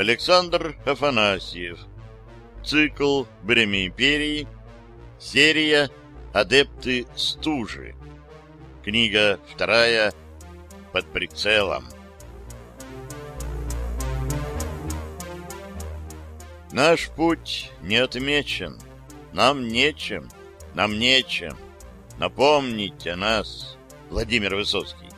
Александр Афанасьев. Цикл «Бремя империи». Серия «Адепты стужи». Книга вторая «Под прицелом». Наш путь не отмечен. Нам нечем, нам нечем. Напомните нас, Владимир Высоцкий.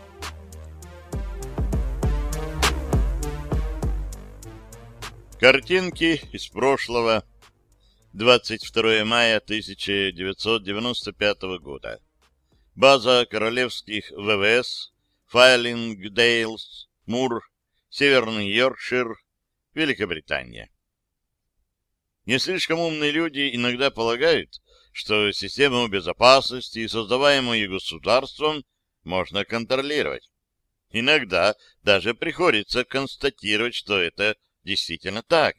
Картинки из прошлого. 22 мая 1995 года. База королевских ВВС, Файлингдейлс, Мур, Северный Йоркшир, Великобритания. Не слишком умные люди иногда полагают, что систему безопасности, создаваемую государством, можно контролировать. Иногда даже приходится констатировать, что это действительно так.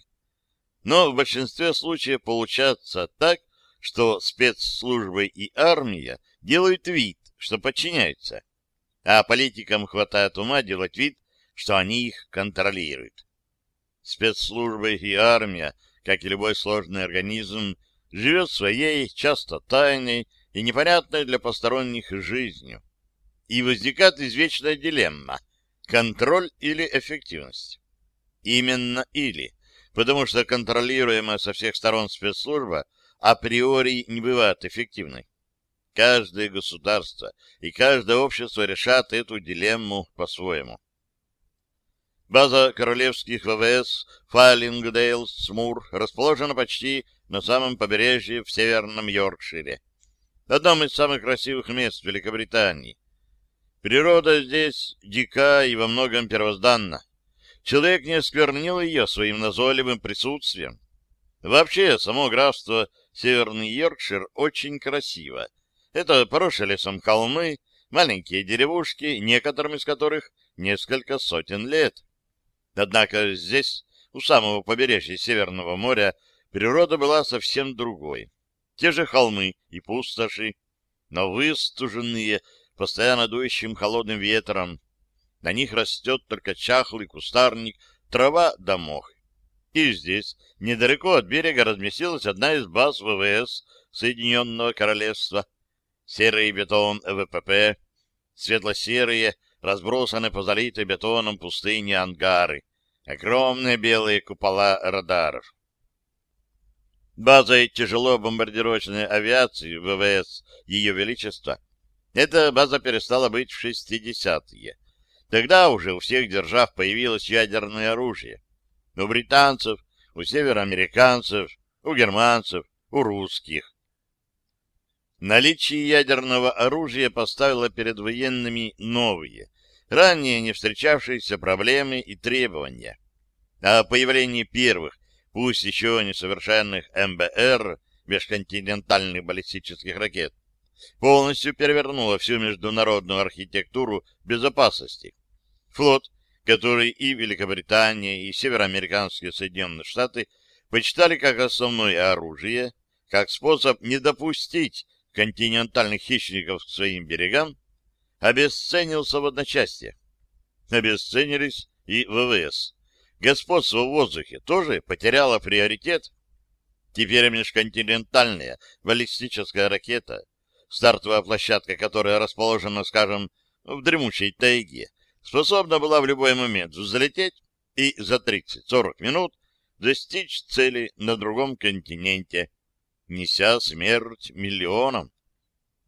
Но в большинстве случаев получается так, что спецслужбы и армия делают вид, что подчиняются, а политикам хватает ума делать вид, что они их контролируют. Спецслужбы и армия, как и любой сложный организм, живет своей, часто тайной и непонятной для посторонних жизнью. И возникает извечная дилемма — контроль или эффективность. Именно или, потому что контролируемая со всех сторон спецслужба априори не бывает эффективной. Каждое государство и каждое общество решат эту дилемму по-своему. База королевских ВВС Файлингдейл Смур расположена почти на самом побережье в северном Йоркшире, одном из самых красивых мест Великобритании. Природа здесь дика и во многом первозданна человек не осквернил ее своим назойливым присутствием. Вообще, само графство Северный Йоркшир очень красиво. Это поросшие лесом холмы, маленькие деревушки, некоторым из которых несколько сотен лет. Однако здесь, у самого побережья Северного моря, природа была совсем другой. Те же холмы и пустоши, но выстуженные, постоянно дующим холодным ветром, на них растет только чахлый кустарник, трава да мох. И здесь, недалеко от берега, разместилась одна из баз ВВС Соединенного Королевства. Серый бетон ВПП, светло-серые, разбросаны по залитой бетоном пустыне ангары, огромные белые купола радаров. Базой тяжело бомбардировочной авиации ВВС Ее Величества эта база перестала быть в 60-е. Тогда уже у всех держав появилось ядерное оружие. У британцев, у североамериканцев, у германцев, у русских. Наличие ядерного оружия поставило перед военными новые, ранее не встречавшиеся проблемы и требования. А появление первых, пусть еще несовершенных МБР, межконтинентальных баллистических ракет, полностью перевернуло всю международную архитектуру безопасности. Флот, который и Великобритания, и североамериканские Соединенные Штаты почитали как основное оружие, как способ не допустить континентальных хищников к своим берегам, обесценился в одночасье. Обесценились и ВВС. Господство в воздухе тоже потеряло приоритет. Теперь межконтинентальная баллистическая ракета, стартовая площадка которая расположена, скажем, в дремучей тайге, способна была в любой момент взлететь и за 30-40 минут достичь цели на другом континенте, неся смерть миллионам.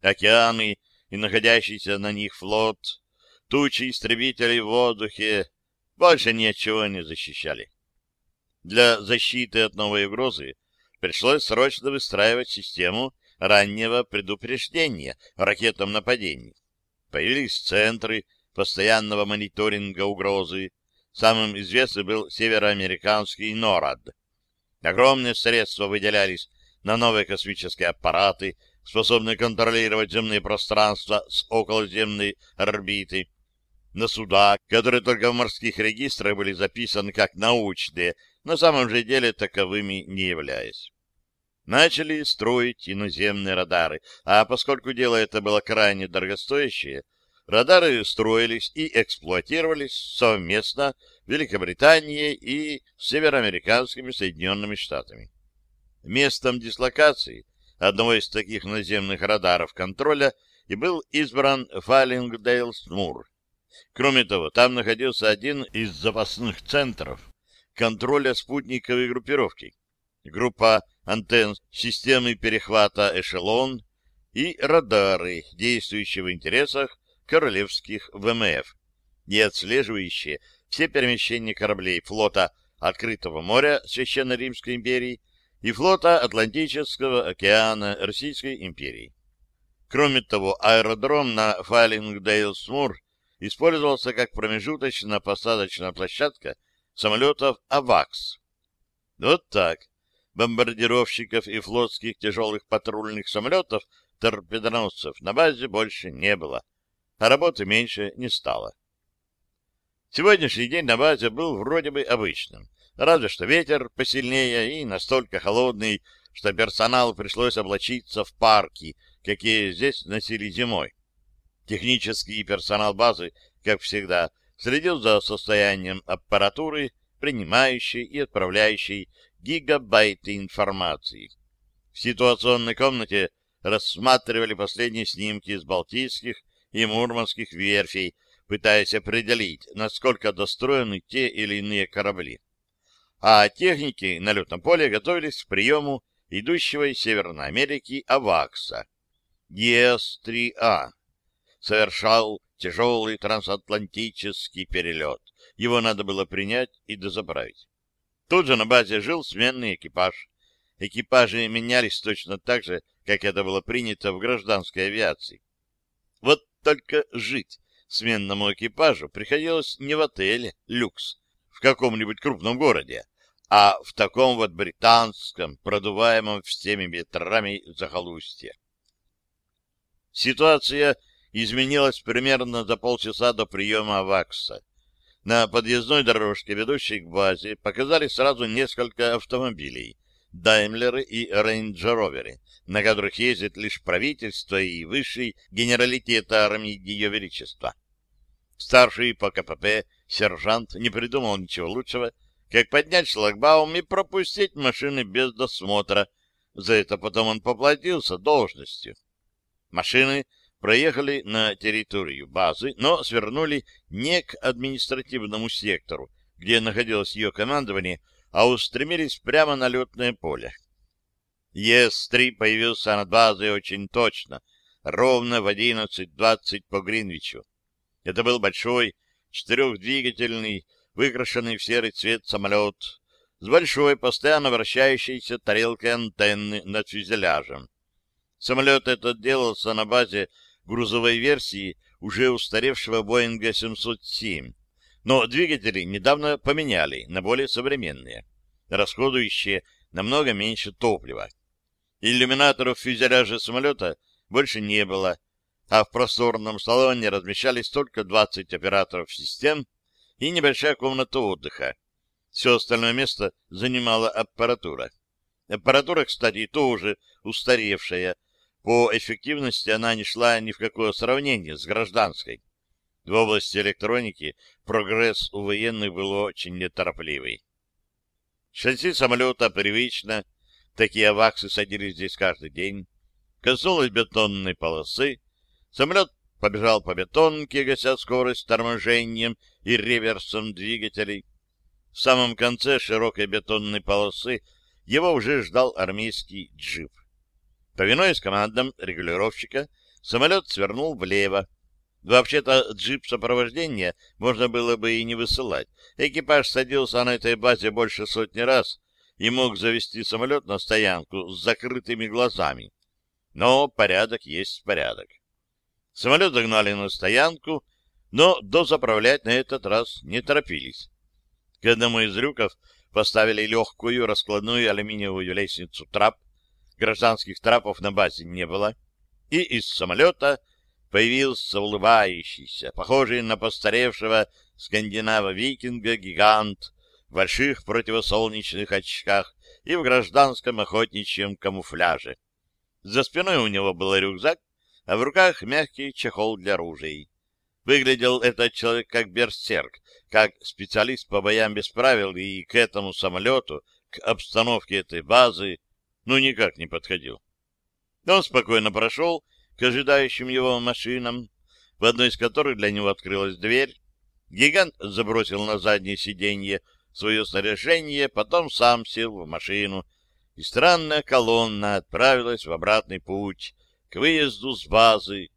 Океаны и находящийся на них флот, тучи истребителей в воздухе больше ни от чего не защищали. Для защиты от новой угрозы пришлось срочно выстраивать систему раннего предупреждения ракетам нападений. Появились центры постоянного мониторинга угрозы. Самым известным был североамериканский НОРАД. Огромные средства выделялись на новые космические аппараты, способные контролировать земные пространства с околоземной орбиты, на суда, которые только в морских регистрах были записаны как научные, на самом же деле таковыми не являясь. Начали строить иноземные радары, а поскольку дело это было крайне дорогостоящее, Радары строились и эксплуатировались совместно Великобританией и североамериканскими Соединенными Штатами. Местом дислокации одного из таких наземных радаров контроля и был избран Фалингдейлс-Мур. Кроме того, там находился один из запасных центров контроля спутниковой группировки, группа антенн системы перехвата «Эшелон» и радары, действующие в интересах королевских ВМФ и отслеживающие все перемещения кораблей флота Открытого моря Священной Римской империи и флота Атлантического океана Российской империи. Кроме того, аэродром на Файлингдейлсмур использовался как промежуточно-посадочная площадка самолетов «Авакс». Вот так. Бомбардировщиков и флотских тяжелых патрульных самолетов торпедоносцев на базе больше не было, а работы меньше не стало. Сегодняшний день на базе был вроде бы обычным, разве что ветер посильнее и настолько холодный, что персоналу пришлось облачиться в парки, какие здесь носили зимой. Технический персонал базы, как всегда, следил за состоянием аппаратуры, принимающей и отправляющей гигабайты информации. В ситуационной комнате рассматривали последние снимки из балтийских и мурманских верфей, пытаясь определить, насколько достроены те или иные корабли. А техники на летном поле готовились к приему идущего из Северной Америки АВАКСа. ЕС-3А совершал тяжелый трансатлантический перелет. Его надо было принять и дозаправить. Тут же на базе жил сменный экипаж. Экипажи менялись точно так же, как это было принято в гражданской авиации. Вот только жить сменному экипажу приходилось не в отеле «Люкс» в каком-нибудь крупном городе, а в таком вот британском, продуваемом всеми ветрами захолустье. Ситуация изменилась примерно за полчаса до приема ВАКСа. На подъездной дорожке, ведущей к базе, показали сразу несколько автомобилей, Даймлеры и Рейнджероверы, на которых ездит лишь правительство и высший генералитет армии Ее Величества. Старший по КПП сержант не придумал ничего лучшего, как поднять шлагбаум и пропустить машины без досмотра. За это потом он поплатился должностью. Машины проехали на территорию базы, но свернули не к административному сектору, где находилось ее командование, а устремились прямо на летное поле. ЕС-3 появился над базой очень точно, ровно в 11.20 по Гринвичу. Это был большой, четырехдвигательный, выкрашенный в серый цвет самолет с большой, постоянно вращающейся тарелкой антенны над фюзеляжем. Самолет этот делался на базе грузовой версии уже устаревшего Боинга 707, но двигатели недавно поменяли на более современные, расходующие намного меньше топлива. Иллюминаторов фюзеляжа самолета больше не было, а в просторном салоне размещались только 20 операторов систем и небольшая комната отдыха. Все остальное место занимала аппаратура. Аппаратура, кстати, тоже устаревшая, по эффективности она не шла ни в какое сравнение с гражданской. В области электроники прогресс у военных был очень неторопливый. Шасси самолета привычно, такие аваксы садились здесь каждый день, коснулась бетонной полосы, самолет побежал по бетонке, гася скорость торможением и реверсом двигателей. В самом конце широкой бетонной полосы его уже ждал армейский джип. Повинуясь командам регулировщика, самолет свернул влево. Вообще-то джип сопровождения можно было бы и не высылать. Экипаж садился на этой базе больше сотни раз и мог завести самолет на стоянку с закрытыми глазами. Но порядок есть порядок. Самолет загнали на стоянку, но дозаправлять на этот раз не торопились. К одному из люков поставили легкую раскладную алюминиевую лестницу трап, гражданских трапов на базе не было, и из самолета появился улыбающийся, похожий на постаревшего скандинава-викинга гигант в больших противосолнечных очках и в гражданском охотничьем камуфляже. За спиной у него был рюкзак, а в руках мягкий чехол для ружей. Выглядел этот человек как берсерк, как специалист по боям без правил, и к этому самолету, к обстановке этой базы, ну, никак не подходил. Он спокойно прошел к ожидающим его машинам, в одной из которых для него открылась дверь. Гигант забросил на заднее сиденье свое снаряжение, потом сам сел в машину, и странная колонна отправилась в обратный путь к выезду с базы.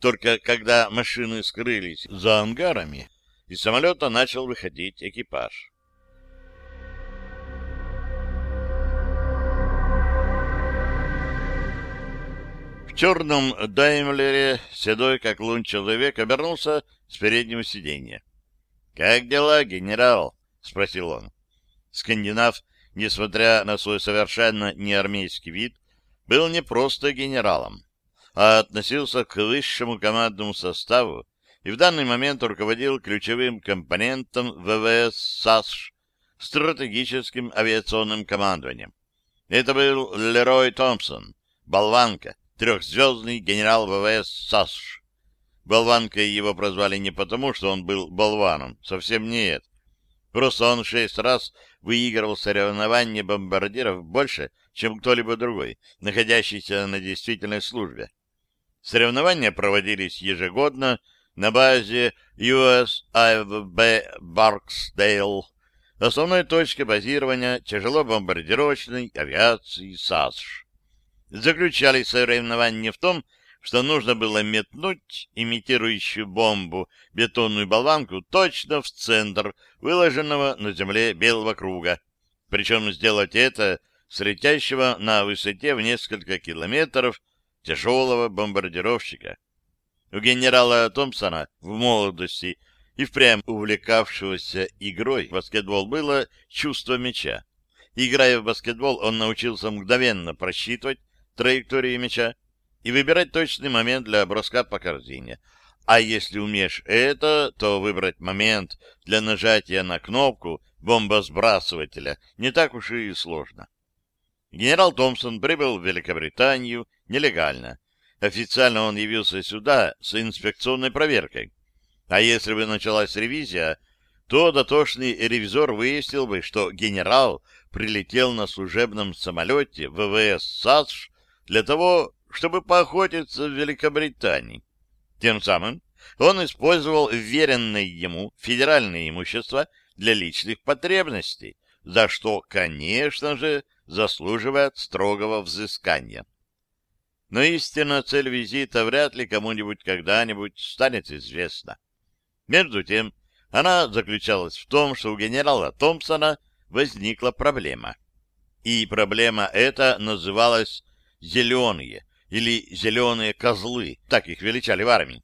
Только когда машины скрылись за ангарами, из самолета начал выходить экипаж. В черном Даймлере седой, как лун человек, обернулся с переднего сиденья. — Как дела, генерал? — спросил он. Скандинав, несмотря на свой совершенно неармейский вид, был не просто генералом, а относился к высшему командному составу и в данный момент руководил ключевым компонентом ВВС САСШ стратегическим авиационным командованием. Это был Лерой Томпсон, болванка, трехзвездный генерал ВВС САСШ. Болванкой его прозвали не потому, что он был болваном, совсем нет. Просто он шесть раз выигрывал соревнования бомбардиров больше, чем кто-либо другой, находящийся на действительной службе. Соревнования проводились ежегодно на базе USAFB Barksdale, основной точке базирования тяжелобомбардировочной авиации САСШ. Заключались соревнования в том, что нужно было метнуть имитирующую бомбу бетонную болванку точно в центр выложенного на земле белого круга, причем сделать это с летящего на высоте в несколько километров тяжелого бомбардировщика. У генерала Томпсона в молодости и впрямь увлекавшегося игрой в баскетбол было чувство мяча. Играя в баскетбол, он научился мгновенно просчитывать траекторию мяча и выбирать точный момент для броска по корзине. А если умеешь это, то выбрать момент для нажатия на кнопку бомбосбрасывателя не так уж и сложно. Генерал Томпсон прибыл в Великобританию нелегально. Официально он явился сюда с инспекционной проверкой. А если бы началась ревизия, то дотошный ревизор выяснил бы, что генерал прилетел на служебном самолете ВВС САСШ для того, чтобы поохотиться в Великобритании. Тем самым он использовал веренное ему федеральное имущество для личных потребностей, за что, конечно же, заслуживает строгого взыскания. Но истинная цель визита вряд ли кому-нибудь когда-нибудь станет известна. Между тем, она заключалась в том, что у генерала Томпсона возникла проблема. И проблема эта называлась «зеленые» или «зеленые козлы», так их величали в армии.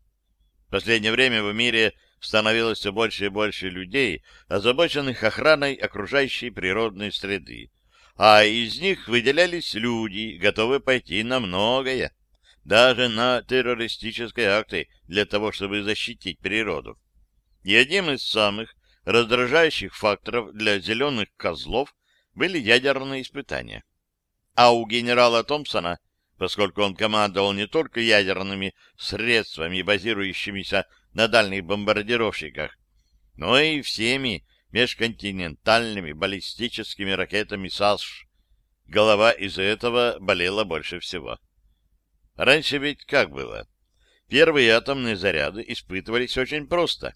В последнее время в мире становилось все больше и больше людей, озабоченных охраной окружающей природной среды, а из них выделялись люди, готовые пойти на многое, даже на террористические акты для того, чтобы защитить природу. И одним из самых раздражающих факторов для зеленых козлов были ядерные испытания. А у генерала Томпсона, поскольку он командовал не только ядерными средствами, базирующимися на дальних бомбардировщиках, но и всеми межконтинентальными баллистическими ракетами САСШ. Голова из-за этого болела больше всего. Раньше ведь как было? Первые атомные заряды испытывались очень просто.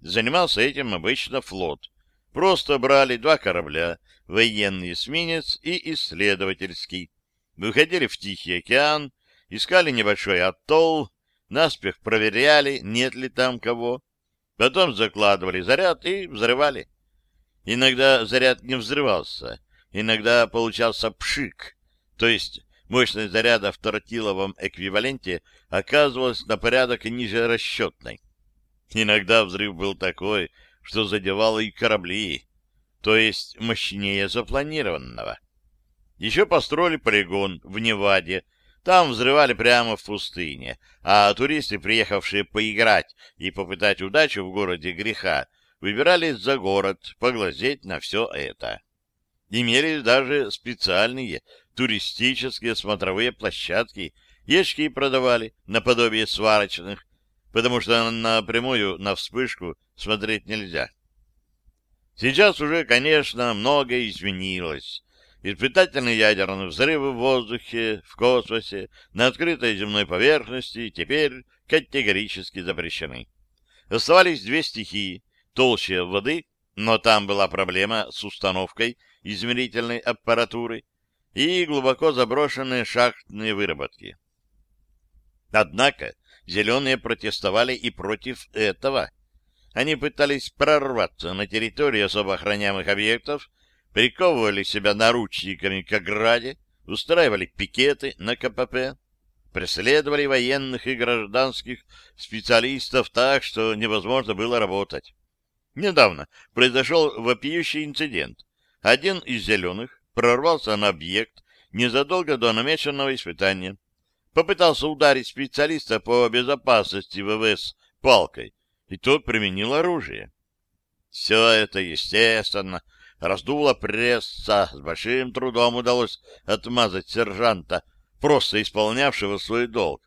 Занимался этим обычно флот. Просто брали два корабля, военный эсминец и исследовательский. Выходили в Тихий океан, искали небольшой атолл, наспех проверяли, нет ли там кого, Потом закладывали заряд и взрывали. Иногда заряд не взрывался, иногда получался пшик, то есть мощность заряда в тротиловом эквиваленте оказывалась на порядок ниже расчетной. Иногда взрыв был такой, что задевал и корабли, то есть мощнее запланированного. Еще построили полигон в Неваде, там взрывали прямо в пустыне, а туристы, приехавшие поиграть и попытать удачу в городе греха, выбирались за город поглазеть на все это. Имелись даже специальные туристические смотровые площадки, ешки продавали наподобие сварочных, потому что напрямую на вспышку смотреть нельзя. Сейчас уже, конечно, многое изменилось. Испытательные ядерные взрывы в воздухе, в космосе, на открытой земной поверхности теперь категорически запрещены. Оставались две стихии — толще воды, но там была проблема с установкой измерительной аппаратуры, и глубоко заброшенные шахтные выработки. Однако зеленые протестовали и против этого. Они пытались прорваться на территорию особо охраняемых объектов, приковывали себя наручниками к ограде, устраивали пикеты на КПП, преследовали военных и гражданских специалистов так, что невозможно было работать. Недавно произошел вопиющий инцидент. Один из зеленых прорвался на объект незадолго до намеченного испытания. Попытался ударить специалиста по безопасности ВВС палкой, и тот применил оружие. Все это, естественно, раздуло пресса, с большим трудом удалось отмазать сержанта, просто исполнявшего свой долг,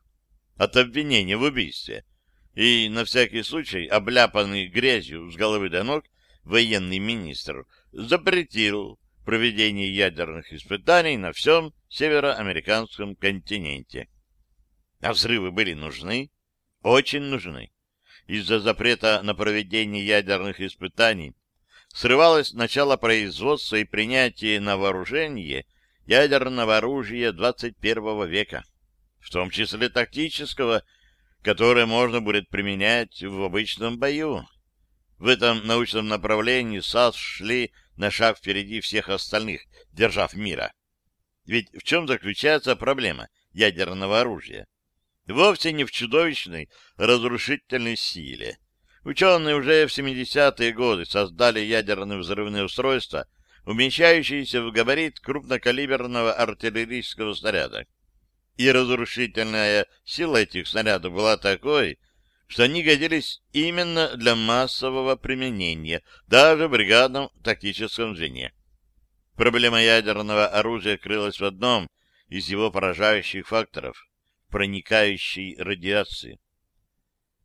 от обвинения в убийстве. И, на всякий случай, обляпанный грязью с головы до ног, военный министр запретил проведение ядерных испытаний на всем североамериканском континенте. А взрывы были нужны, очень нужны. Из-за запрета на проведение ядерных испытаний срывалось начало производства и принятия на вооружение ядерного оружия 21 века, в том числе тактического, которое можно будет применять в обычном бою. В этом научном направлении САС шли на шаг впереди всех остальных держав мира. Ведь в чем заключается проблема ядерного оружия? Вовсе не в чудовищной разрушительной силе. Ученые уже в 70-е годы создали ядерные взрывные устройства, уменьшающиеся в габарит крупнокалиберного артиллерийского снаряда. И разрушительная сила этих снарядов была такой, что они годились именно для массового применения, даже в бригадном тактическом звене. Проблема ядерного оружия крылась в одном из его поражающих факторов — проникающей радиации.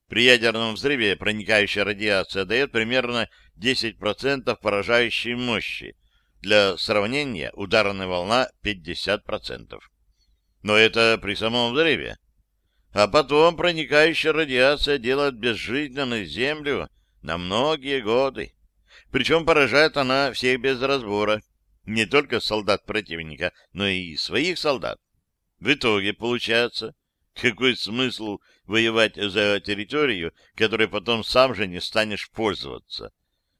При ядерном взрыве проникающая радиация дает примерно 10% поражающей мощи. Для сравнения ударная волна 50%. Но это при самом взрыве а потом проникающая радиация делает безжизненной Землю на многие годы. Причем поражает она всех без разбора, не только солдат противника, но и своих солдат. В итоге получается, какой смысл воевать за территорию, которой потом сам же не станешь пользоваться.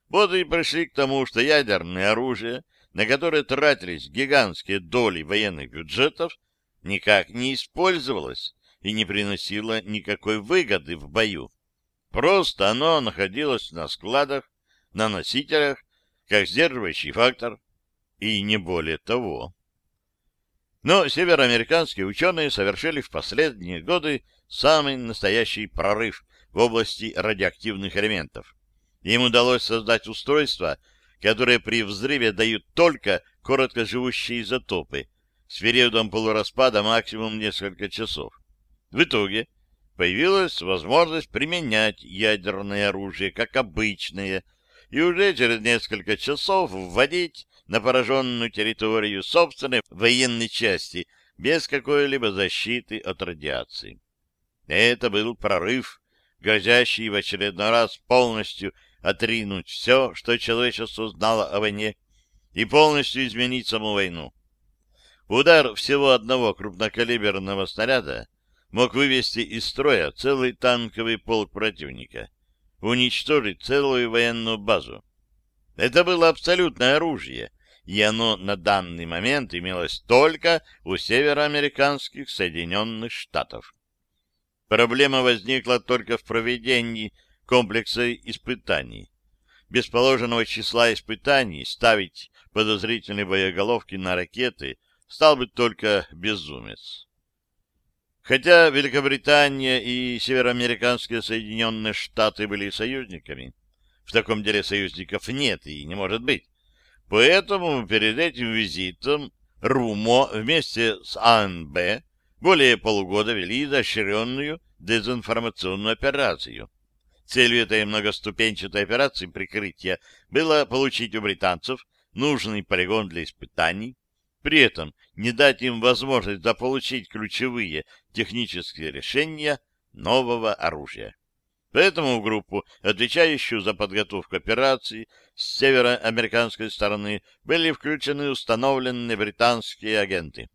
Вот и пришли к тому, что ядерное оружие, на которое тратились гигантские доли военных бюджетов, никак не использовалось и не приносило никакой выгоды в бою. Просто оно находилось на складах, на носителях, как сдерживающий фактор, и не более того. Но североамериканские ученые совершили в последние годы самый настоящий прорыв в области радиоактивных элементов. Им удалось создать устройства, которые при взрыве дают только короткоживущие изотопы с периодом полураспада максимум несколько часов. В итоге появилась возможность применять ядерное оружие как обычное и уже через несколько часов вводить на пораженную территорию собственной военной части без какой-либо защиты от радиации. Это был прорыв, грозящий в очередной раз полностью отринуть все, что человечество знало о войне, и полностью изменить саму войну. Удар всего одного крупнокалиберного снаряда мог вывести из строя целый танковый полк противника, уничтожить целую военную базу. Это было абсолютное оружие, и оно на данный момент имелось только у североамериканских Соединенных Штатов. Проблема возникла только в проведении комплекса испытаний. Без положенного числа испытаний ставить подозрительные боеголовки на ракеты стал бы только безумец. Хотя Великобритания и североамериканские Соединенные Штаты были союзниками, в таком деле союзников нет и не может быть. Поэтому перед этим визитом РУМО вместе с АНБ более полугода вели изощренную дезинформационную операцию. Целью этой многоступенчатой операции прикрытия было получить у британцев нужный полигон для испытаний, при этом не дать им возможность заполучить ключевые технические решения нового оружия. Поэтому в группу, отвечающую за подготовку операции с североамериканской стороны, были включены установленные британские агенты.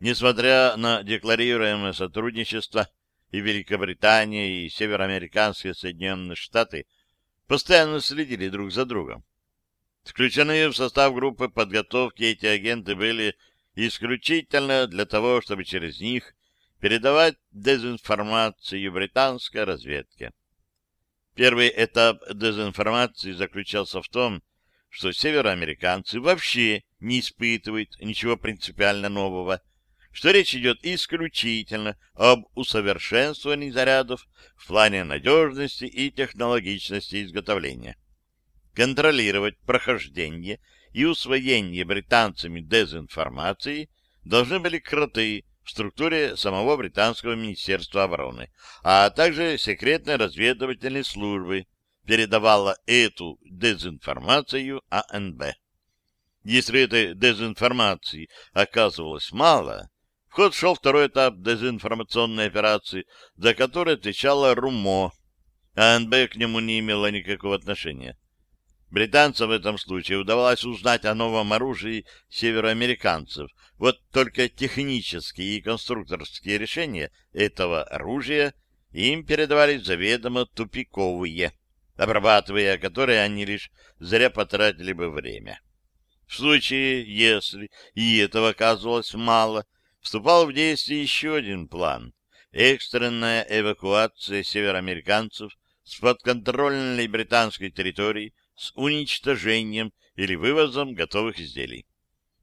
Несмотря на декларируемое сотрудничество, и Великобритания, и североамериканские Соединенные Штаты постоянно следили друг за другом. Включенные в состав группы подготовки эти агенты были исключительно для того, чтобы через них передавать дезинформацию британской разведке. Первый этап дезинформации заключался в том, что североамериканцы вообще не испытывают ничего принципиально нового, что речь идет исключительно об усовершенствовании зарядов в плане надежности и технологичности изготовления. Контролировать прохождение и усвоение британцами дезинформации должны были кроты структуре самого британского министерства обороны, а также секретной разведывательной службы передавала эту дезинформацию АНБ. Если этой дезинформации оказывалось мало, в ход шел второй этап дезинформационной операции, за который отвечала РУМО, АНБ к нему не имела никакого отношения. Британцам в этом случае удавалось узнать о новом оружии североамериканцев. Вот только технические и конструкторские решения этого оружия им передавались заведомо тупиковые, обрабатывая которые они лишь зря потратили бы время. В случае, если и этого оказывалось мало, вступал в действие еще один план — экстренная эвакуация североамериканцев с подконтрольной британской территории с уничтожением или вывозом готовых изделий.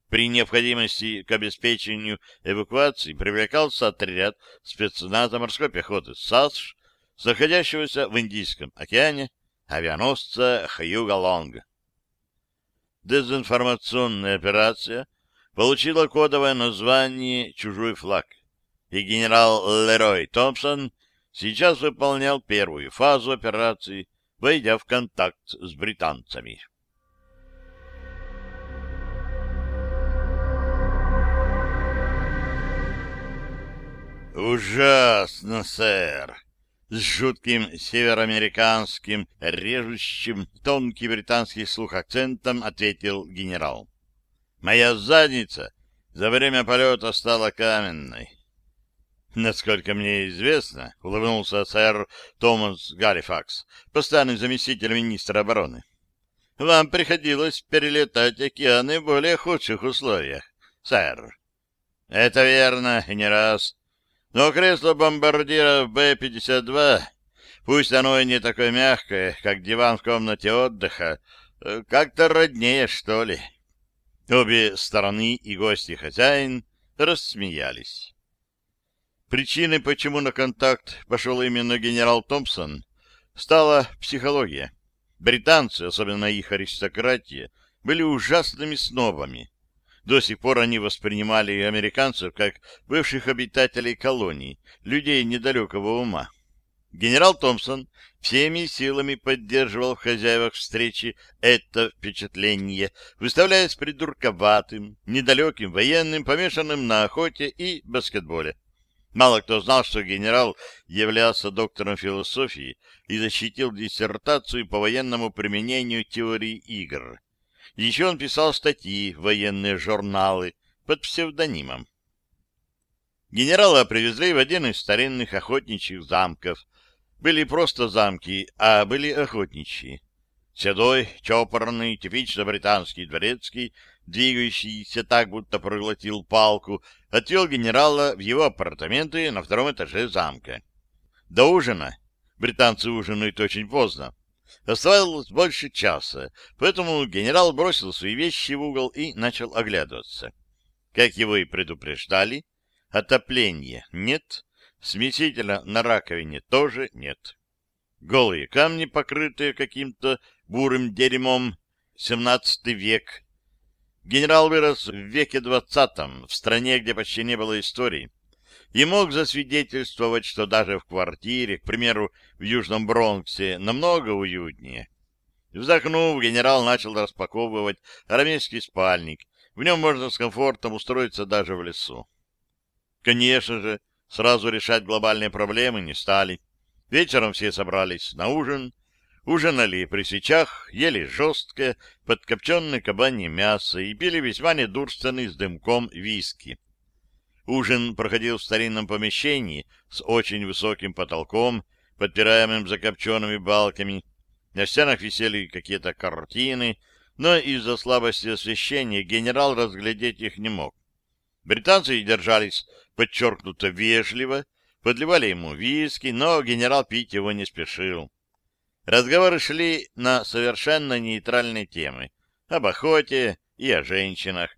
При необходимости к обеспечению эвакуации привлекался отряд спецназа морской пехоты САСШ, находящегося в Индийском океане, авианосца Хьюга Лонг. Дезинформационная операция получила кодовое название «Чужой флаг», и генерал Лерой Томпсон сейчас выполнял первую фазу операции войдя в контакт с британцами. «Ужасно, сэр!» С жутким североамериканским, режущим тонкий британский слух акцентом ответил генерал. «Моя задница за время полета стала каменной. Насколько мне известно, улыбнулся сэр Томас Галифакс, постоянный заместитель министра обороны. Вам приходилось перелетать океаны в более худших условиях, сэр. Это верно, и не раз. Но кресло бомбардира Б-52, пусть оно и не такое мягкое, как диван в комнате отдыха, э, как-то роднее, что ли. Обе стороны и гости хозяин рассмеялись. Причиной, почему на контакт пошел именно генерал Томпсон, стала психология. Британцы, особенно их аристократия, были ужасными снобами. До сих пор они воспринимали американцев как бывших обитателей колоний, людей недалекого ума. Генерал Томпсон всеми силами поддерживал в хозяевах встречи это впечатление, выставляясь придурковатым, недалеким военным, помешанным на охоте и баскетболе. Мало кто знал, что генерал являлся доктором философии и защитил диссертацию по военному применению теории игр. Еще он писал статьи в военные журналы под псевдонимом. Генерала привезли в один из старинных охотничьих замков. Были просто замки, а были охотничьи. Седой, чопорный, типично британский дворецкий двигающийся так, будто проглотил палку, отвел генерала в его апартаменты на втором этаже замка. До ужина, британцы ужинают очень поздно, оставалось больше часа, поэтому генерал бросил свои вещи в угол и начал оглядываться. Как его и предупреждали, отопления нет, смесителя на раковине тоже нет. Голые камни, покрытые каким-то бурым дерьмом, семнадцатый век, Генерал вырос в веке двадцатом, в стране, где почти не было истории. и мог засвидетельствовать, что даже в квартире, к примеру, в Южном Бронксе, намного уютнее. Вздохнув, генерал начал распаковывать армейский спальник. В нем можно с комфортом устроиться даже в лесу. Конечно же, сразу решать глобальные проблемы не стали. Вечером все собрались на ужин, ужинали при свечах, ели жесткое, подкопченное кабанье мясо и пили весьма недурственный с дымком виски. Ужин проходил в старинном помещении с очень высоким потолком, подпираемым закопченными балками. На стенах висели какие-то картины, но из-за слабости освещения генерал разглядеть их не мог. Британцы держались подчеркнуто вежливо, подливали ему виски, но генерал пить его не спешил. Разговоры шли на совершенно нейтральные темы — об охоте и о женщинах.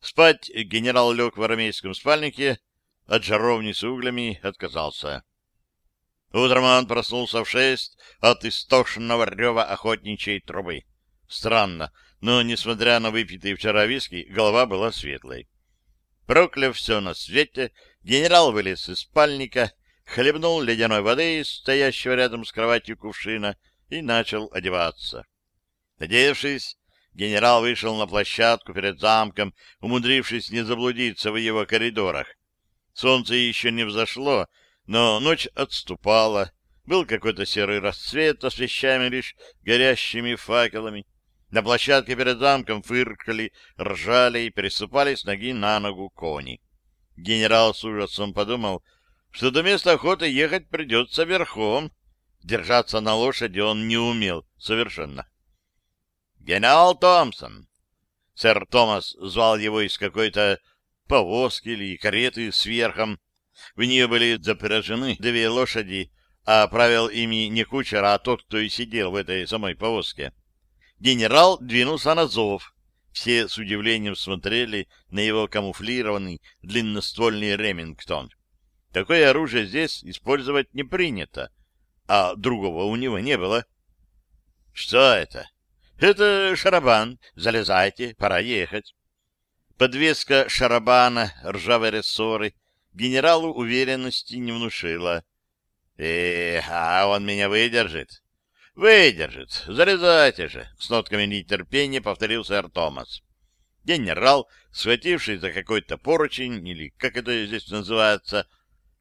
Спать генерал лег в армейском спальнике, от жаровни с углями отказался. Утром он проснулся в шесть от истошного рева охотничьей трубы. Странно, но, несмотря на выпитые вчера виски, голова была светлой. Прокляв все на свете, генерал вылез из спальника, хлебнул ледяной воды из стоящего рядом с кроватью кувшина и начал одеваться. Надеявшись, генерал вышел на площадку перед замком, умудрившись не заблудиться в его коридорах. Солнце еще не взошло, но ночь отступала, был какой-то серый расцвет, освещаемый лишь горящими факелами. На площадке перед замком фыркали, ржали и переступали с ноги на ногу кони. Генерал с ужасом подумал, что до места охоты ехать придется верхом. Держаться на лошади он не умел совершенно. «Генерал Томпсон!» Сэр Томас звал его из какой-то повозки или кареты с верхом. В нее были запряжены две лошади, а правил ими не кучер, а тот, кто и сидел в этой самой повозке. Генерал двинулся на зов. Все с удивлением смотрели на его камуфлированный длинноствольный Ремингтон. Такое оружие здесь использовать не принято, а другого у него не было. — Что это? — Это шарабан. Залезайте, пора ехать. Подвеска шарабана, ржавой рессоры, генералу уверенности не внушила. — Эх, а он меня выдержит? Выдержит. Зарезайте же, с нотками нетерпения повторил сэр Томас. Генерал, схвативший за какой-то поручень, или как это здесь называется,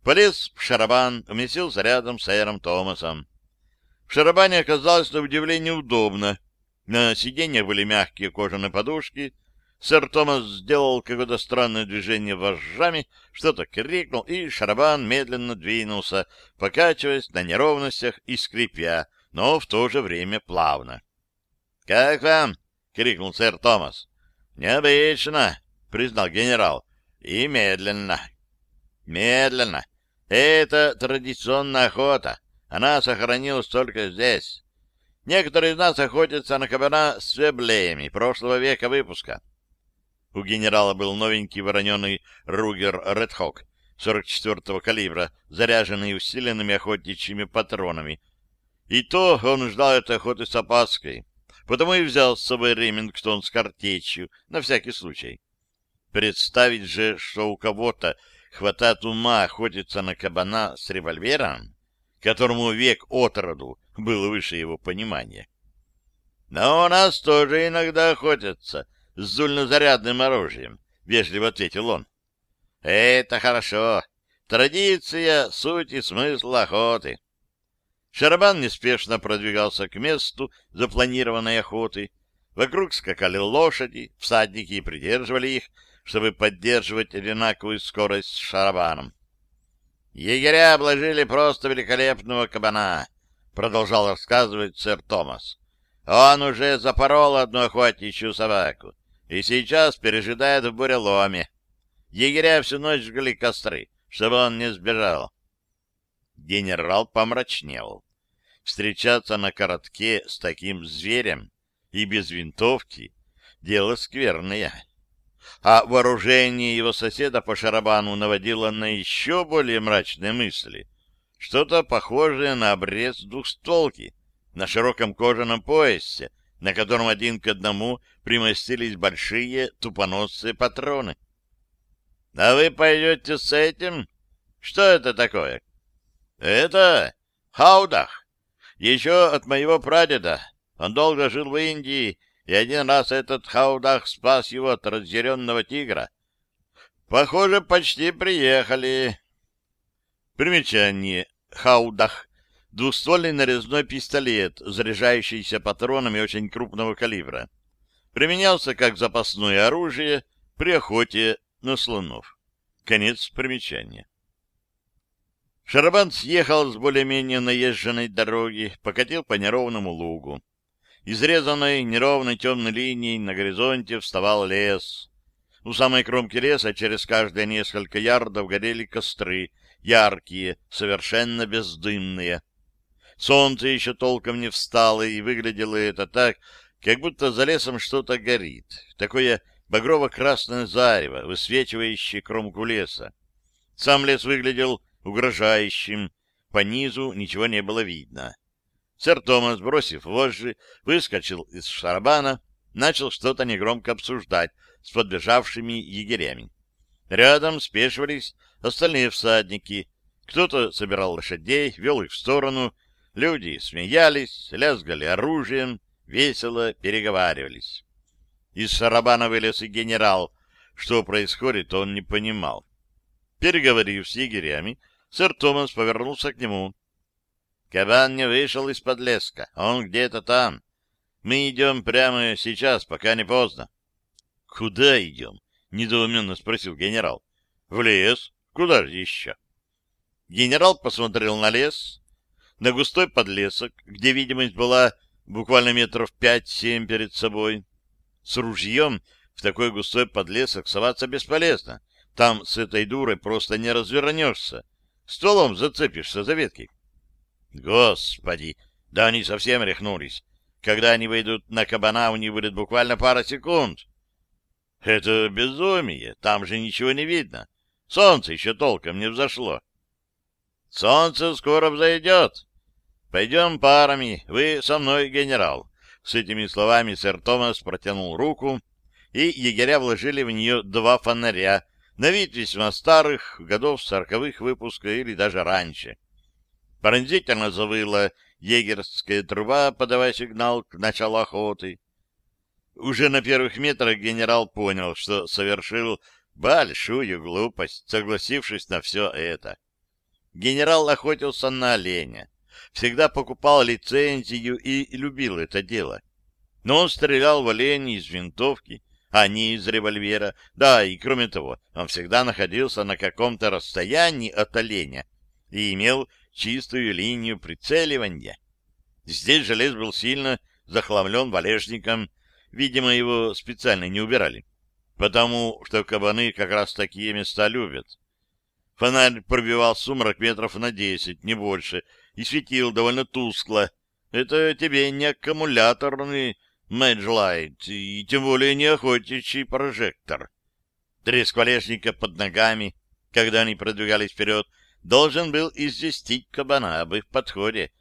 полез в шарабан, уместился рядом с сэром Томасом. В шарабане оказалось на удивление удобно. На сиденьях были мягкие кожаные подушки. Сэр Томас сделал какое-то странное движение вожжами, что-то крикнул, и шарабан медленно двинулся, покачиваясь на неровностях и скрипя, но в то же время плавно. — Как вам? — крикнул сэр Томас. — Необычно, — признал генерал. — И медленно. — Медленно. Это традиционная охота. Она сохранилась только здесь. Некоторые из нас охотятся на кабана с веблеями прошлого века выпуска. У генерала был новенький вороненый Ругер Редхок 44-го калибра, заряженный усиленными охотничьими патронами, и то он ждал этой охоты с опаской, потому и взял с собой Ремингтон с картечью, на всякий случай. Представить же, что у кого-то хватает ума охотиться на кабана с револьвером, которому век от роду был выше его понимания. Но у нас тоже иногда охотятся с зульнозарядным оружием, — вежливо ответил он. — Это хорошо. Традиция — суть и смысл охоты. Шарабан неспешно продвигался к месту запланированной охоты. Вокруг скакали лошади, всадники придерживали их, чтобы поддерживать одинаковую скорость с шарабаном. «Егеря обложили просто великолепного кабана», — продолжал рассказывать сэр Томас. «Он уже запорол одну охотничью собаку и сейчас пережидает в буреломе. Егеря всю ночь жгли костры, чтобы он не сбежал. Генерал помрачнел. Встречаться на коротке с таким зверем и без винтовки — дело скверное. А вооружение его соседа по шарабану наводило на еще более мрачные мысли. Что-то похожее на обрез двухстволки на широком кожаном поясе, на котором один к одному примостились большие тупоносые патроны. — А вы пойдете с этим? Что это такое? Это хаудах. Еще от моего прадеда. Он долго жил в Индии, и один раз этот хаудах спас его от разъяренного тигра. Похоже, почти приехали. Примечание. Хаудах. Двуствольный нарезной пистолет, заряжающийся патронами очень крупного калибра. Применялся как запасное оружие при охоте на слонов. Конец примечания. Шарабан съехал с более-менее наезженной дороги, покатил по неровному лугу. Изрезанной неровной темной линией на горизонте вставал лес. У самой кромки леса через каждые несколько ярдов горели костры, яркие, совершенно бездымные. Солнце еще толком не встало, и выглядело это так, как будто за лесом что-то горит. Такое багрово-красное зарево, высвечивающее кромку леса. Сам лес выглядел угрожающим, по низу ничего не было видно. Сэр Томас, бросив вожжи, выскочил из шарабана, начал что-то негромко обсуждать с подбежавшими егерями. Рядом спешивались остальные всадники. Кто-то собирал лошадей, вел их в сторону. Люди смеялись, лязгали оружием, весело переговаривались. Из шарабана вылез и генерал. Что происходит, он не понимал. Переговорив с егерями, сэр Томас повернулся к нему. Кабан не вышел из-под леска, он где-то там. Мы идем прямо сейчас, пока не поздно. — Куда идем? — недоуменно спросил генерал. — В лес. Куда же еще? Генерал посмотрел на лес, на густой подлесок, где видимость была буквально метров пять-семь перед собой. С ружьем в такой густой подлесок соваться бесполезно. Там с этой дурой просто не развернешься. Стволом зацепишься за ветки. Господи, да они совсем рехнулись. Когда они выйдут на кабана, у них будет буквально пара секунд. Это безумие, там же ничего не видно. Солнце еще толком не взошло. Солнце скоро взойдет. Пойдем парами, вы со мной, генерал. С этими словами сэр Томас протянул руку, и егеря вложили в нее два фонаря, на вид весьма старых, годов сороковых выпуска или даже раньше. Пронзительно завыла егерская труба, подавая сигнал к началу охоты. Уже на первых метрах генерал понял, что совершил большую глупость, согласившись на все это. Генерал охотился на оленя, всегда покупал лицензию и любил это дело. Но он стрелял в оленя из винтовки, а не из револьвера. Да, и кроме того, он всегда находился на каком-то расстоянии от оленя и имел чистую линию прицеливания. Здесь желез был сильно захламлен валежником, видимо, его специально не убирали, потому что кабаны как раз такие места любят. Фонарь пробивал сумрак метров на десять, не больше, и светил довольно тускло. Это тебе не аккумуляторный Мэджлайт, и тем более не охотничий прожектор. Треск валежника под ногами, когда они продвигались вперед, должен был известить кабана об их подходе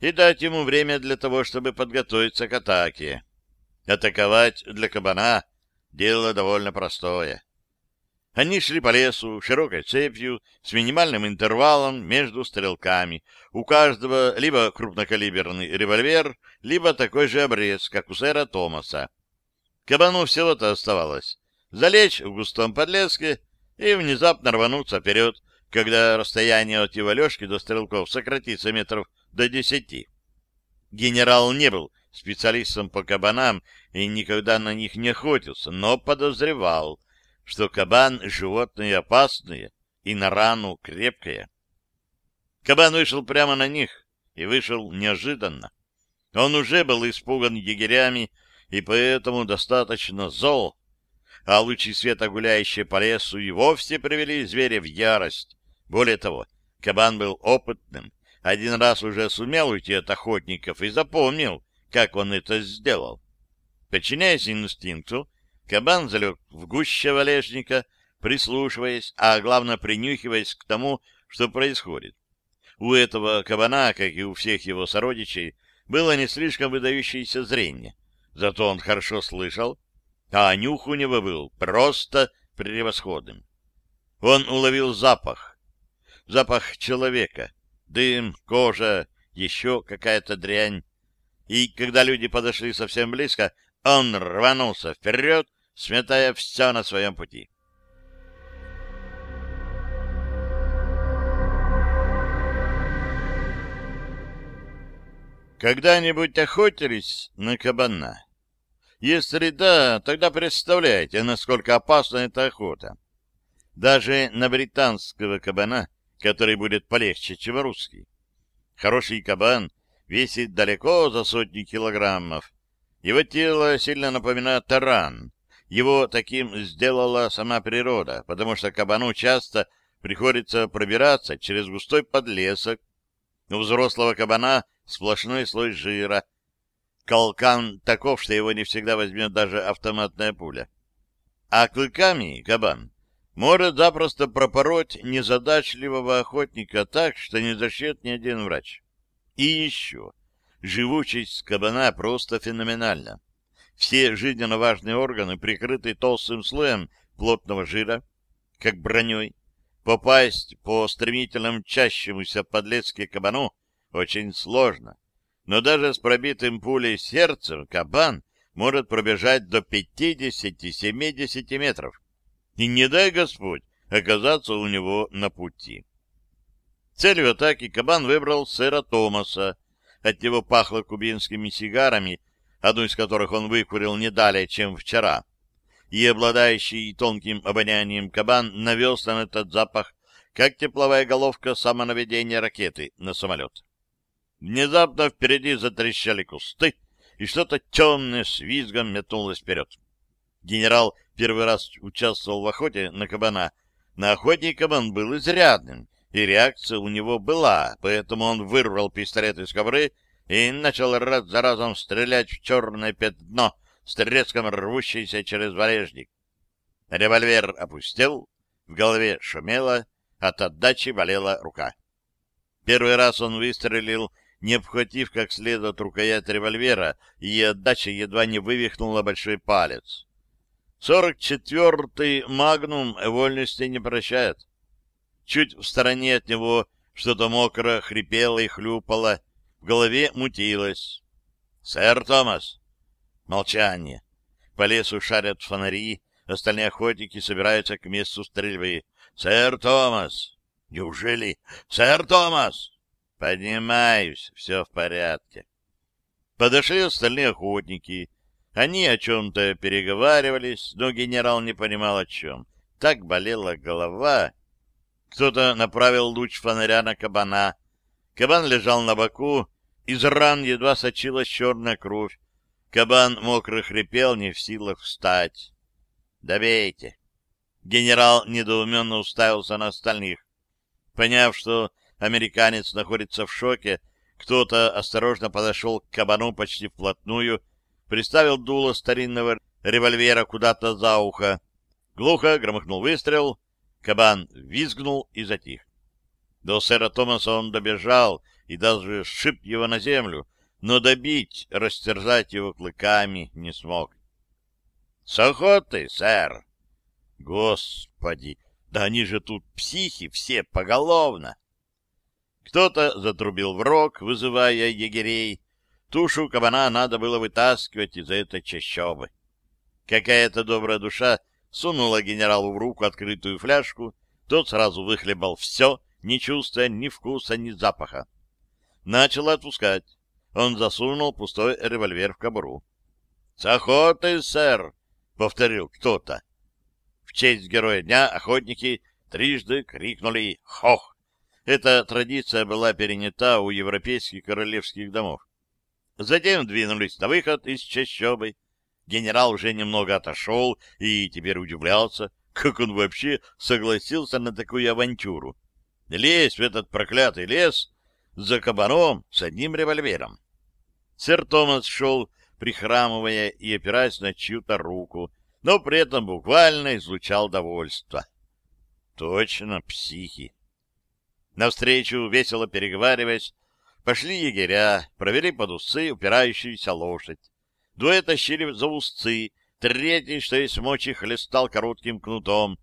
и дать ему время для того, чтобы подготовиться к атаке. Атаковать для кабана — дело довольно простое. Они шли по лесу широкой цепью с минимальным интервалом между стрелками. У каждого либо крупнокалиберный револьвер, либо такой же обрез, как у сэра Томаса. Кабану всего-то оставалось залечь в густом подлеске и внезапно рвануться вперед, когда расстояние от его лёжки до стрелков сократится метров до десяти. Генерал не был специалистом по кабанам и никогда на них не охотился, но подозревал, что кабан — животное опасное и на рану крепкое. Кабан вышел прямо на них и вышел неожиданно. Он уже был испуган егерями и поэтому достаточно зол, а лучи света, гуляющие по лесу, и вовсе привели зверя в ярость. Более того, кабан был опытным, один раз уже сумел уйти от охотников и запомнил, как он это сделал. Подчиняясь инстинкту, Кабан залег в гуще валежника, прислушиваясь, а главное принюхиваясь к тому, что происходит. У этого кабана, как и у всех его сородичей, было не слишком выдающееся зрение. Зато он хорошо слышал, а нюх у него был просто превосходным. Он уловил запах. Запах человека, дым, кожа, еще какая-то дрянь. И когда люди подошли совсем близко, он рванулся вперед, сметая все на своем пути. Когда-нибудь охотились на кабана? Если да, тогда представляете, насколько опасна эта охота. Даже на британского кабана, который будет полегче, чем русский. Хороший кабан весит далеко за сотни килограммов. Его тело сильно напоминает таран. Его таким сделала сама природа, потому что кабану часто приходится пробираться через густой подлесок. У взрослого кабана сплошной слой жира. Колкан таков, что его не всегда возьмет даже автоматная пуля. А клыками кабан может запросто пропороть незадачливого охотника так, что не зашьет ни один врач. И еще. Живучесть кабана просто феноменальна. Все жизненно важные органы прикрыты толстым слоем плотного жира, как броней. Попасть по стремительно мчащемуся подлецке кабану очень сложно. Но даже с пробитым пулей сердцем кабан может пробежать до 50-70 метров и не дай Господь оказаться у него на пути. Целью атаки кабан выбрал сэра Томаса. От него пахло кубинскими сигарами, одну из которых он выкурил не далее, чем вчера. И обладающий тонким обонянием кабан навелся на этот запах, как тепловая головка самонаведения ракеты на самолет. Внезапно впереди затрещали кусты, и что-то темное с визгом метнулось вперед. Генерал первый раз участвовал в охоте на кабана. На охотника он был изрядным, и реакция у него была, поэтому он вырвал пистолет из ковры и начал раз за разом стрелять в черное пятно с треском рвущееся через валежник. Револьвер опустел, в голове шумело, от отдачи болела рука. Первый раз он выстрелил, не обхватив как следует рукоять револьвера, и отдача едва не вывихнула большой палец. Сорок четвертый «Магнум» вольности не прощает. Чуть в стороне от него что-то мокро хрипело и хлюпало, в голове мутилось. «Сэр Томас!» Молчание. По лесу шарят фонари, остальные охотники собираются к месту стрельбы. «Сэр Томас!» «Неужели? Сэр Томас!» «Поднимаюсь, все в порядке». Подошли остальные охотники, они о чем-то переговаривались, но генерал не понимал о чем. Так болела голова. Кто-то направил луч фонаря на кабана. Кабан лежал на боку, из ран едва сочилась черная кровь. Кабан мокро хрипел, не в силах встать. «Добейте!» Генерал недоуменно уставился на остальных. Поняв, что американец находится в шоке, кто-то осторожно подошел к кабану почти вплотную приставил дуло старинного револьвера куда-то за ухо. Глухо громыхнул выстрел, кабан визгнул и затих. До сэра Томаса он добежал и даже сшиб его на землю, но добить, растерзать его клыками не смог. — С охотой, сэр! — Господи! Да они же тут психи все поголовно! Кто-то затрубил в рог, вызывая егерей, Тушу кабана надо было вытаскивать из этой чащобы. Какая-то добрая душа сунула генералу в руку открытую фляжку, тот сразу выхлебал все, не чувствуя ни вкуса, ни запаха. Начал отпускать. Он засунул пустой револьвер в кобуру. — С охотой, сэр! — повторил кто-то. В честь героя дня охотники трижды крикнули «Хох!». Эта традиция была перенята у европейских королевских домов. Затем двинулись на выход из чащобы. Генерал уже немного отошел и теперь удивлялся, как он вообще согласился на такую авантюру. Лезть в этот проклятый лес за кабаном с одним револьвером. Сэр Томас шел, прихрамывая и опираясь на чью-то руку, но при этом буквально излучал довольство. Точно психи. Навстречу, весело переговариваясь, Пошли егеря, провели под усы упирающуюся лошадь. Двое тащили за узцы, третий, что есть мочи, хлестал коротким кнутом.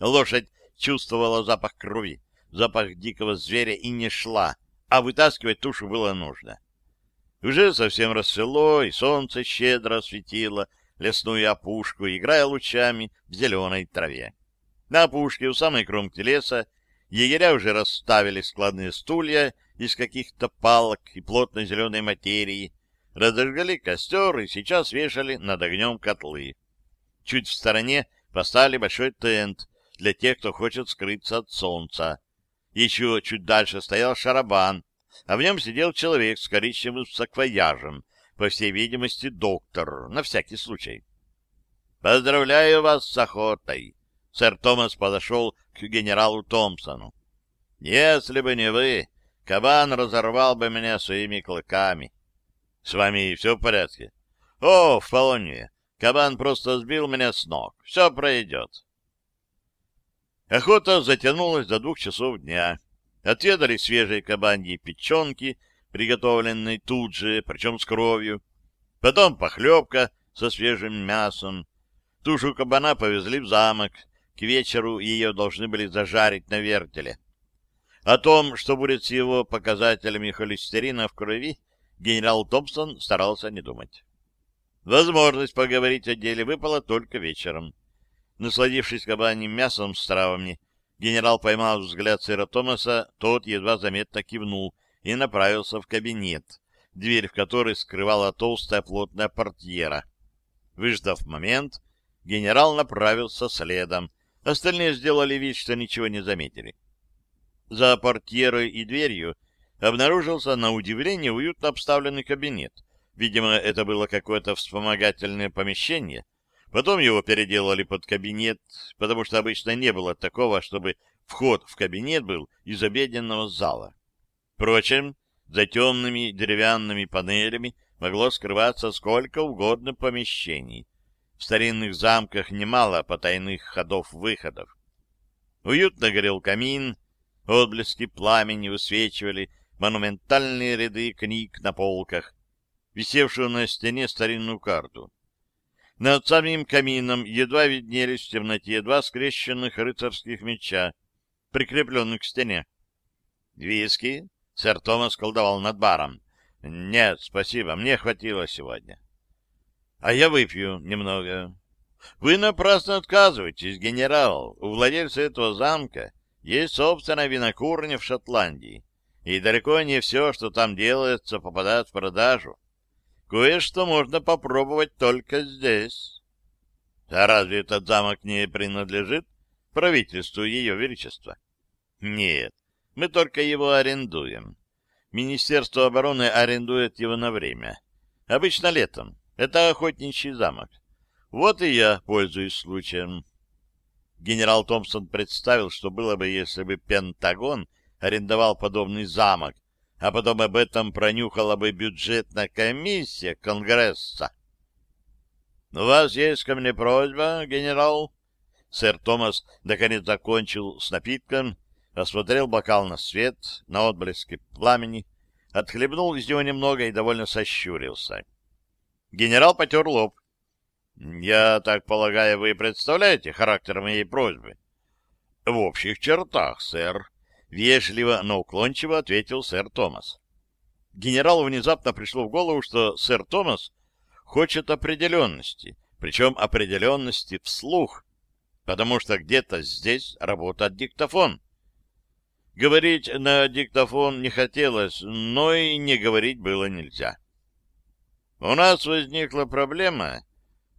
Лошадь чувствовала запах крови, запах дикого зверя и не шла, а вытаскивать тушу было нужно. Уже совсем рассвело, и солнце щедро осветило лесную опушку, играя лучами в зеленой траве. На опушке у самой кромки леса егеря уже расставили складные стулья из каких-то палок и плотной зеленой материи, разожгли костер и сейчас вешали над огнем котлы. Чуть в стороне поставили большой тент для тех, кто хочет скрыться от солнца. Еще чуть дальше стоял шарабан, а в нем сидел человек с коричневым саквояжем, по всей видимости, доктор, на всякий случай. «Поздравляю вас с охотой!» Сэр Томас подошел к генералу Томпсону. «Если бы не вы, кабан разорвал бы меня своими клыками. С вами все в порядке?» «О, вполне. Кабан просто сбил меня с ног. Все пройдет». Охота затянулась до двух часов дня. Отведали свежие кабаньи печенки, приготовленные тут же, причем с кровью. Потом похлебка со свежим мясом. Тушу кабана повезли в замок. К вечеру ее должны были зажарить на вертеле. О том, что будет с его показателями холестерина в крови, генерал Томпсон старался не думать. Возможность поговорить о деле выпала только вечером. Насладившись кабаньим мясом с травами, генерал поймал взгляд сэра Томаса, тот едва заметно кивнул и направился в кабинет, дверь в который скрывала толстая плотная портьера. Выждав момент, генерал направился следом. Остальные сделали вид, что ничего не заметили. За портьерой и дверью обнаружился, на удивление, уютно обставленный кабинет. Видимо, это было какое-то вспомогательное помещение — Потом его переделали под кабинет, потому что обычно не было такого, чтобы вход в кабинет был из обеденного зала. Впрочем, за темными деревянными панелями могло скрываться сколько угодно помещений. В старинных замках немало потайных ходов-выходов. Уютно горел камин, отблески пламени высвечивали монументальные ряды книг на полках, висевшую на стене старинную карту. Над самим камином едва виднелись в темноте два скрещенных рыцарских меча, прикрепленных к стене. «Виски?» — сэр Томас колдовал над баром. «Нет, спасибо, мне хватило сегодня». «А я выпью немного». «Вы напрасно отказываетесь, генерал. У владельца этого замка есть собственная винокурня в Шотландии, и далеко не все, что там делается, попадает в продажу. Кое-что можно попробовать только здесь. А разве этот замок не принадлежит правительству Ее Величества? Нет, мы только его арендуем. Министерство обороны арендует его на время. Обычно летом. Это охотничий замок. Вот и я пользуюсь случаем. Генерал Томпсон представил, что было бы, если бы Пентагон арендовал подобный замок а потом об этом пронюхала бы бюджетная комиссия Конгресса. — У вас есть ко мне просьба, генерал? Сэр Томас наконец закончил с напитком, осмотрел бокал на свет, на отблески пламени, отхлебнул из него немного и довольно сощурился. Генерал потер лоб. — Я так полагаю, вы представляете характер моей просьбы? — В общих чертах, сэр, Вежливо, но уклончиво ответил сэр Томас. Генералу внезапно пришло в голову, что сэр Томас хочет определенности, причем определенности вслух, потому что где-то здесь работает диктофон. Говорить на диктофон не хотелось, но и не говорить было нельзя. У нас возникла проблема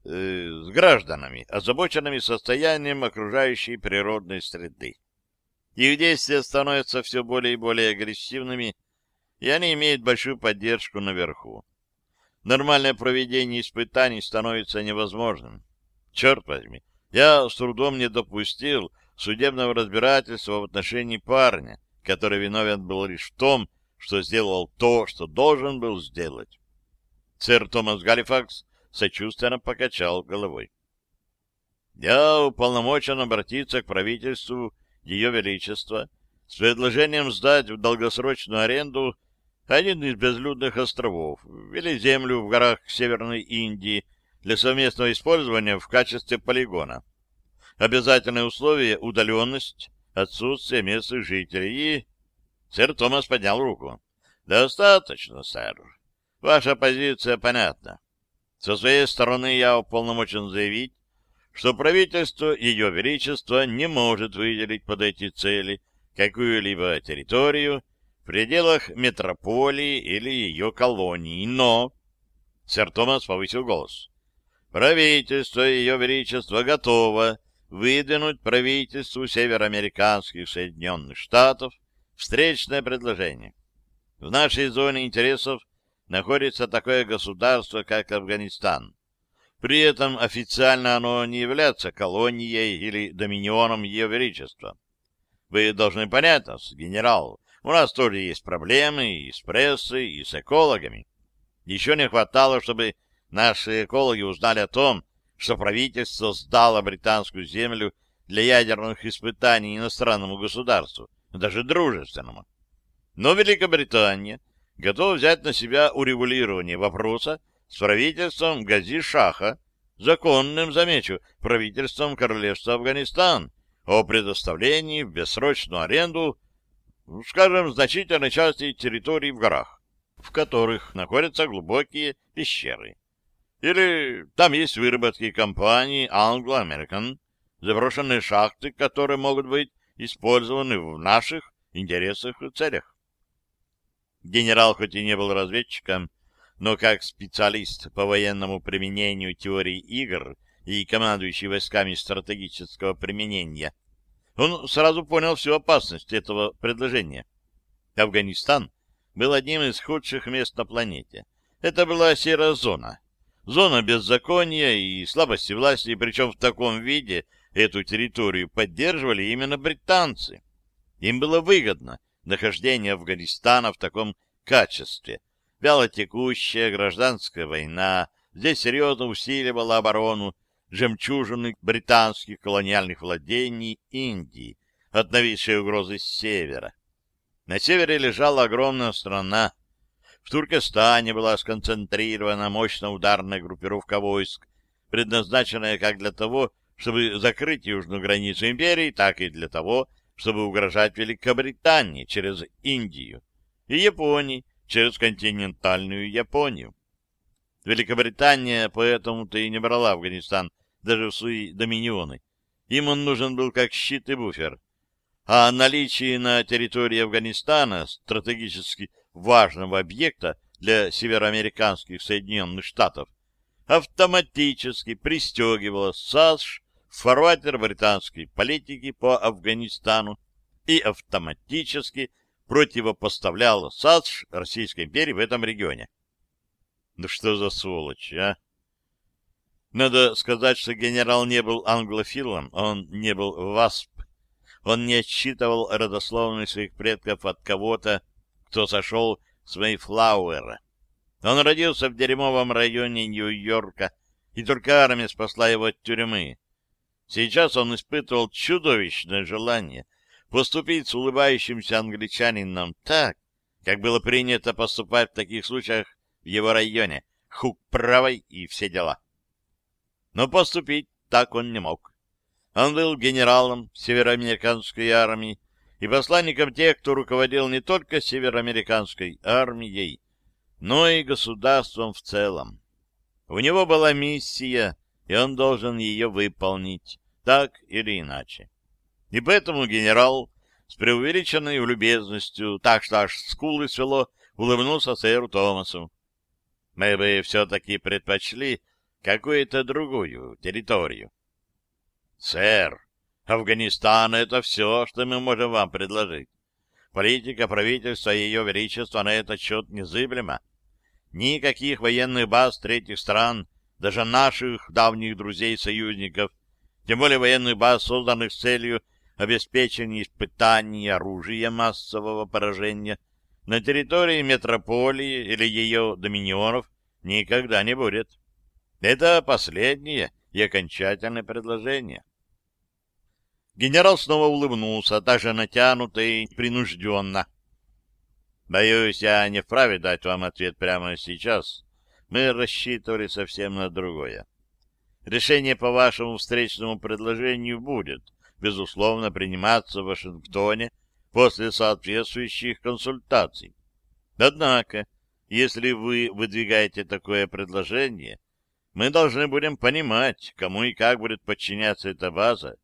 э, с гражданами, озабоченными состоянием окружающей природной среды. Их действия становятся все более и более агрессивными, и они имеют большую поддержку наверху. Нормальное проведение испытаний становится невозможным. Черт возьми, я с трудом не допустил судебного разбирательства в отношении парня, который виновен был лишь в том, что сделал то, что должен был сделать. Сэр Томас Галифакс сочувственно покачал головой. Я уполномочен обратиться к правительству ее Величество с предложением сдать в долгосрочную аренду один из безлюдных островов или землю в горах Северной Индии для совместного использования в качестве полигона. Обязательное условие — удаленность отсутствие местных жителей и... Сэр Томас поднял руку. Достаточно, сэр. Ваша позиция понятна. Со своей стороны я уполномочен заявить, что правительство Ее Величества не может выделить под эти цели какую-либо территорию в пределах метрополии или ее колонии, но... Сэр Томас повысил голос. Правительство Ее Величества готово выдвинуть правительству североамериканских Соединенных Штатов встречное предложение. В нашей зоне интересов находится такое государство, как Афганистан. При этом официально оно не является колонией или доминионом Ее Величества. Вы должны понять нас, генерал, у нас тоже есть проблемы и с прессой, и с экологами. Еще не хватало, чтобы наши экологи узнали о том, что правительство сдало британскую землю для ядерных испытаний иностранному государству, даже дружественному. Но Великобритания готова взять на себя урегулирование вопроса с правительством Гази-Шаха, законным, замечу, правительством Королевства Афганистан, о предоставлении в бессрочную аренду, скажем, значительной части территорий в горах, в которых находятся глубокие пещеры. Или там есть выработки компании Anglo-American, заброшенные шахты, которые могут быть использованы в наших интересах и целях. Генерал хоть и не был разведчиком, но как специалист по военному применению теории игр и командующий войсками стратегического применения, он сразу понял всю опасность этого предложения. Афганистан был одним из худших мест на планете. Это была серая зона. Зона беззакония и слабости власти, причем в таком виде эту территорию поддерживали именно британцы. Им было выгодно нахождение Афганистана в таком качестве. Вялотекущая гражданская война здесь серьезно усиливала оборону жемчужины британских колониальных владений Индии от нависшей угрозы с севера. На севере лежала огромная страна. В Туркестане была сконцентрирована мощная ударная группировка войск, предназначенная как для того, чтобы закрыть южную границу империи, так и для того, чтобы угрожать Великобритании через Индию и Японии через континентальную Японию. Великобритания поэтому-то и не брала Афганистан даже в свои доминионы. Им он нужен был как щит и буфер. А наличие на территории Афганистана стратегически важного объекта для североамериканских Соединенных Штатов автоматически пристегивало САСШ фарватер британской политики по Афганистану и автоматически противопоставлял САДШ Российской империи в этом регионе. Ну что за сволочь, а? Надо сказать, что генерал не был англофилом, он не был ВАСП. Он не отсчитывал родословных своих предков от кого-то, кто сошел с Мейфлауэра. Он родился в дерьмовом районе Нью-Йорка, и только армия спасла его от тюрьмы. Сейчас он испытывал чудовищное желание поступить с улыбающимся англичанином так, как было принято поступать в таких случаях в его районе, хук правой и все дела. Но поступить так он не мог. Он был генералом североамериканской армии и посланником тех, кто руководил не только североамериканской армией, но и государством в целом. У него была миссия и он должен ее выполнить, так или иначе. И поэтому генерал с преувеличенной любезностью, так что аж скулы свело, улыбнулся сэру Томасу. Мы бы все-таки предпочли какую-то другую территорию. Сэр, Афганистан — это все, что мы можем вам предложить. Политика правительства и ее величества на этот счет незыблема. Никаких военных баз третьих стран даже наших давних друзей и союзников, тем более военных баз, созданных с целью обеспечения испытаний оружия массового поражения на территории метрополии или ее доминионов никогда не будет. Это последнее и окончательное предложение. Генерал снова улыбнулся, также натянуто и принужденно. Боюсь, я не вправе дать вам ответ прямо сейчас мы рассчитывали совсем на другое. Решение по вашему встречному предложению будет, безусловно, приниматься в Вашингтоне после соответствующих консультаций. Однако, если вы выдвигаете такое предложение, мы должны будем понимать, кому и как будет подчиняться эта база,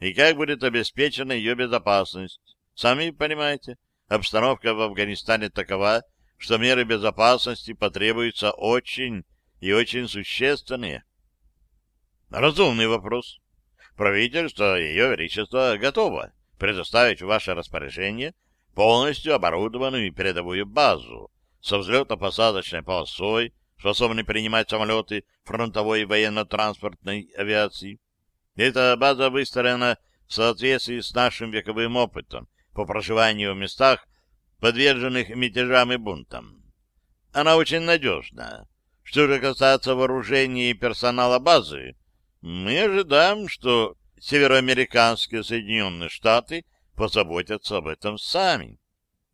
и как будет обеспечена ее безопасность. Сами понимаете, обстановка в Афганистане такова, что меры безопасности потребуются очень и очень существенные. Разумный вопрос. Правительство Ее Величество готово предоставить в ваше распоряжение полностью оборудованную передовую базу со взлетно-посадочной полосой, способной принимать самолеты фронтовой военно-транспортной авиации. Эта база выстроена в соответствии с нашим вековым опытом по проживанию в местах, подверженных мятежам и бунтам. Она очень надежна. Что же касается вооружения и персонала базы, мы ожидаем, что североамериканские Соединенные Штаты позаботятся об этом сами.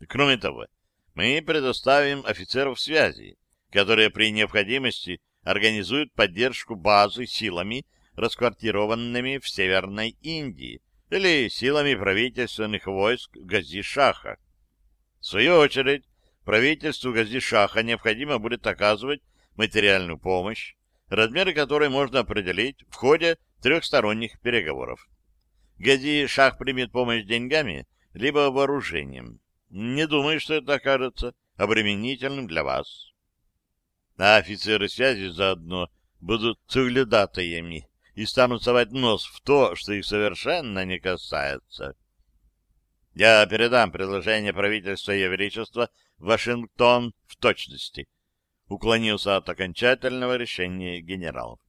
Кроме того, мы предоставим офицеров связи, которые при необходимости организуют поддержку базы силами, расквартированными в Северной Индии, или силами правительственных войск Гази-Шаха. В свою очередь, правительству Гази-Шаха необходимо будет оказывать материальную помощь, размеры которой можно определить в ходе трехсторонних переговоров. Гази-Шах примет помощь деньгами, либо вооружением. Не думаю, что это окажется обременительным для вас. А офицеры связи заодно будут соглядатаями и станут совать нос в то, что их совершенно не касается. Я передам предложение правительства Ее Величества Вашингтон в точности. Уклонился от окончательного решения генерал.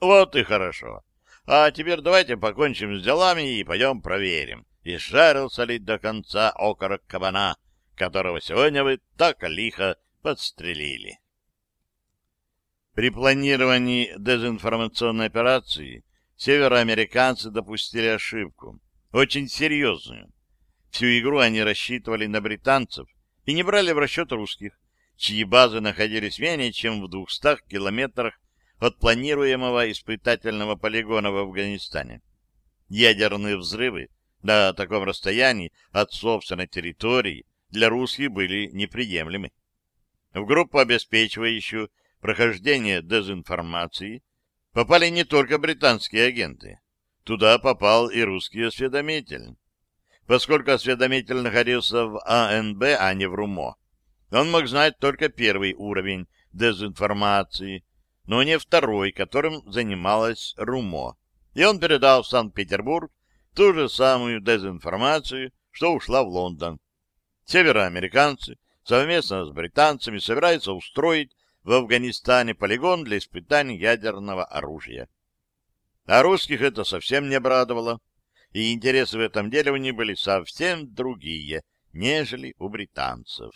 Вот и хорошо. А теперь давайте покончим с делами и пойдем проверим, изжарился ли до конца окорок кабана, которого сегодня вы так лихо подстрелили. При планировании дезинформационной операции североамериканцы допустили ошибку, очень серьезную. Всю игру они рассчитывали на британцев и не брали в расчет русских, чьи базы находились менее чем в двухстах километрах от планируемого испытательного полигона в Афганистане. Ядерные взрывы на таком расстоянии от собственной территории для русских были неприемлемы. В группу, обеспечивающую прохождения дезинформации попали не только британские агенты. Туда попал и русский осведомитель. Поскольку осведомитель находился в АНБ, а не в РУМО, он мог знать только первый уровень дезинформации, но не второй, которым занималась РУМО. И он передал в Санкт-Петербург ту же самую дезинформацию, что ушла в Лондон. Североамериканцы совместно с британцами собираются устроить в Афганистане полигон для испытаний ядерного оружия. А русских это совсем не обрадовало, и интересы в этом деле у них были совсем другие, нежели у британцев.